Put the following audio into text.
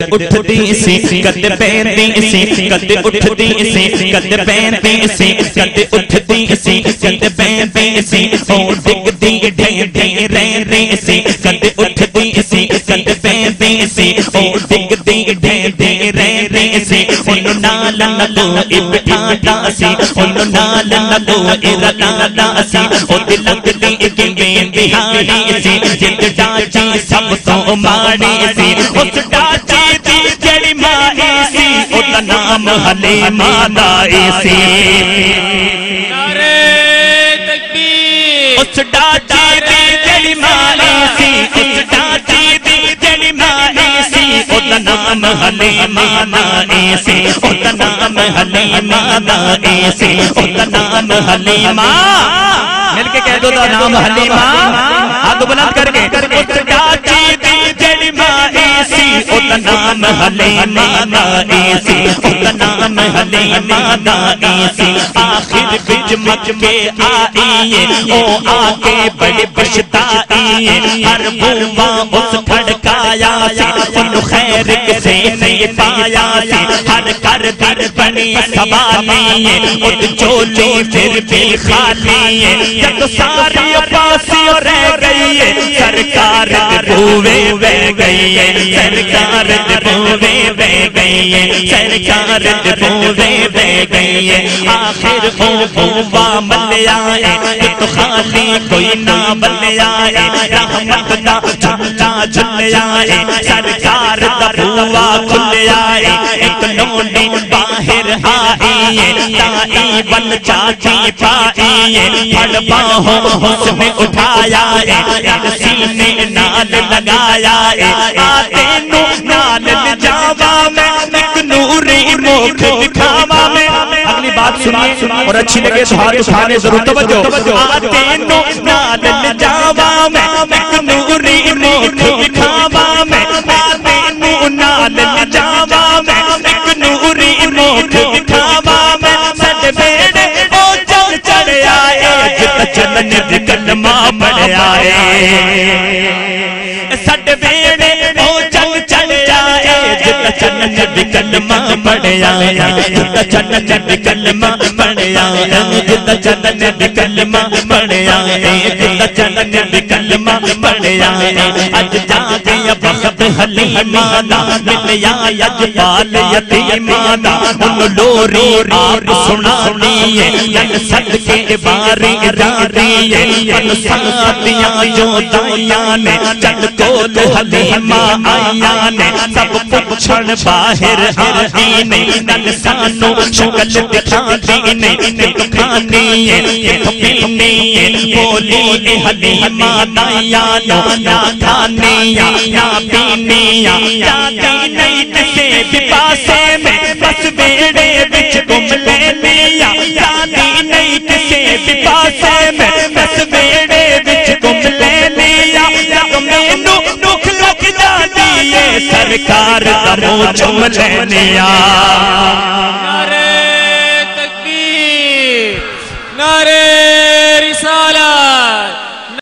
اٹھتی سی کد پہنتی سی کد اٹھتی سی کد پہنتی سی کد اٹھتی سی کد پہنتی سی او ڈگتی ڈھے ڈھے رہتی سی کد اٹھتی سی کد پہنتی سی او ڈگتی ڈھے ڈھے رہتی سی ان نال نلو ابٹھاٹا سی ان نال نلو ارلالا سی او دلک دی کنگیں بہاری سی جت ڈاچی سب تو ماری سی اس ڈاچی دی جڑی مائی سی دا نام حلیمہ دائی سی۔ نعرہ تکبیر۔ اس ڈاچی دی جڑی مائی سی اس ڈاچی دی جڑی سی نام حلیمہ دائی سی۔ دا نام حلیمہ دائی سی۔ دا نام حلیمہ مل کے کہہ دو نام حلیمہ نام ہلے مادا ایسی او نام ہلے مادا ایسی۔ آخر بج مک کے آئیے، او آکے بڑے پشتائی ہر بھوما اس کھڑکایا سی۔ خیر کسے نہیں پایا سی۔ ہر کر در بنی سوالی خود چولی پھر بھی خالی جب ساری پاسی رہ گئی ہے۔ سرکار دبوے بہ گئی ہے۔ سرکار دبوے بہ گئی ہے۔ سرکار دبوے بہ گئی ہے۔ آخر ہو ہوا مل آئے تو خالی کوئی نہ بل آئے رحمت دا جھلا جھل آئے سرکار دا دبوا کھل آئے ایک نونی باہر آئیے تائی بن چاچی پائیے پھڑ باہوں اس میں اٹھایا ہے ایک سینے نال لگایا ہے۔ آتے نو نال لجاوا میں بات سنیے اور اچھی لگے تو ہاتھ اٹھانے ضرور توجہ۔ آتے نو نال لجاوا میں نوری موکھ دکھاوا میں آتے نو نال لجاوا میں نوری موکھ دکھاوا میں۔ سڈ بیڑے او چل چڑھ آئے جت چلن دی کلمہ پڑھ آئے۔ سڈ بیڑے چند پڑھ آئے جت چند دی کلمہ پڑھ آئے جت چلن دی کلمہ پڑھ آئے اج جا گیا ملیا اج پال یتیمہ دا ان لوری آپ سنانی ہے، جن صدقے باری راری ہے، ان ساتیاں جو دائیاں نے چل کول حلیمہ آئیاں نے، سب پچھڑ باہر آئی نے نن سانو شکل دکھا دی نے ایک کھانی بولی حلیمہ دائیاں نو یا کھانی یا پینی یا دی نہیں کسے بھی پاسے میں، بس بیڑے بچ گم لے لیا یادی نہیں کسے بھی پاسے میں، بس بیڑے بچ گم لے لیا جب مینو دکھ لگ جاتی ہے سرکار کا منہ چم لینیا